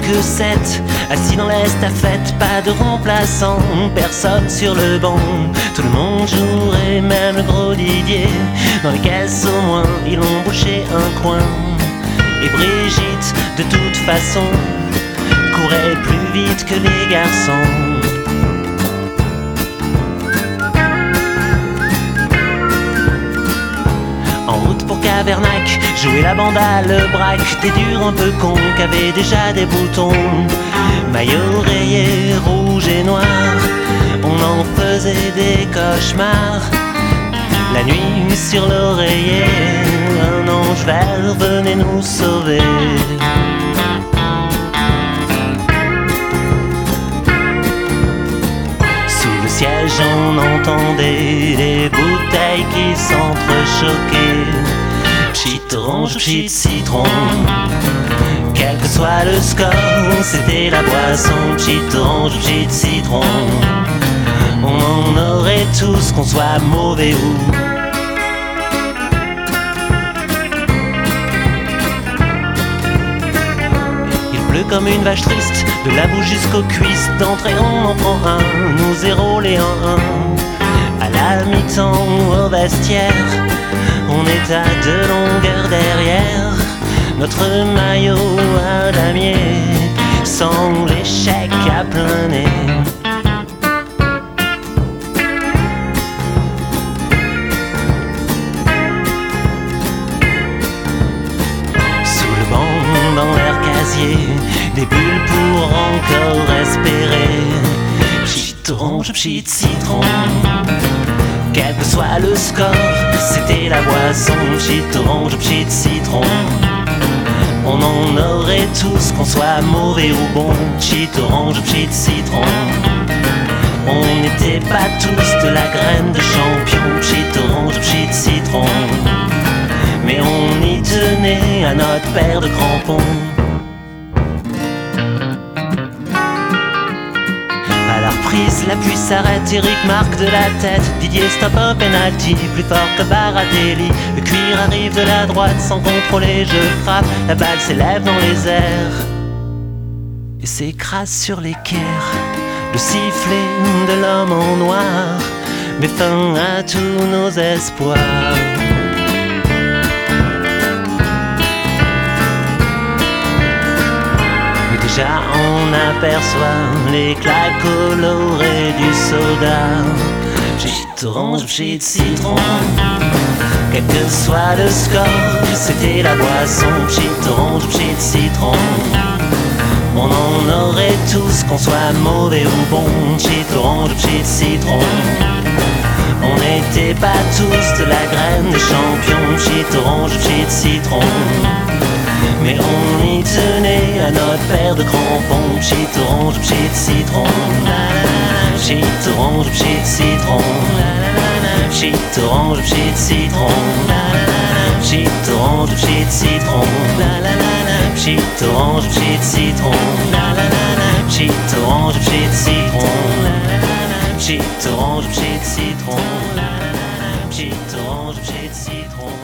que sept, assis dans l'estafette, pas de remplaçant, personne sur le banc. Tout le monde jouerait, même le gros Didier. Dans les caisses au moins, ils ont bouché un coin. Et Brigitte, de toute façon, courait plus vite que les garçons. Jouer la bande à le braque, des durs un peu con qu'avait déjà des boutons. Maillot rayé, rouge et noir, on en faisait des cauchemars. La nuit sur l'oreiller, un ange vert venait nous sauver. Sous le siège, on entendait des bouteilles qui s'entrechoquaient. Pchit orange, pchit citron. Quel que soit le score, c'était la boisson. Pchit orange, pchit citron. On en aurait tous, qu'on soit mauvais ou Il pleut comme une vache triste, de la bouche jusqu'aux cuisses. D'entrée on en prend un, nous zéro les 1-1. À la mi-temps on est à deux longueurs derrière. Notre maillot à damier, sans l'échec à plein nez. Sous le banc, dans l'air casier, des bulles pour encore espérer. Pchit orange, pchit citron. Quel que soit le score, c'était la boisson. Pchit orange, pchit citron. On en aurait tous, qu'on soit mauvais ou bon. Pchit orange, pchit citron. On n'était pas tous de la graine de champion. Pchit orange, pchit citron. Mais on y tenait à notre paire de crampons. À la reprise, la pluie s'arrête, Eric marque de la tête. Didier stop un penalty, plus fort que Baratelli. Le cuir arrive de la droite sans contrôler, je frappe. La balle s'élève dans les airs et s'écrase sur l'équerre. Le sifflet de l'homme en noir met fin à tous nos espoirs. Et déjà on aperçoit l'éclat coloré du soda. Pchit orange, pchit citron. Quel que soit le score, c'était la boisson. Pchit orange, pchit citron. On en aurait tous, qu'on soit mauvais ou bon. Pchit orange, pchit citron. On n'était pas tous de la graine de champion. Pchit orange, pchit citron. Mais on y tenait à notre paire de crampons. Pchit orange, pchit citron. Pchit orange, pchit citron. Pchit orange, pchit citron. Pchit orange, pchit citron. Pchit orange, pchit citron. Pchit orange, pchit citron. Pchit orange, pchit citron. Pchit orange, pchit citron.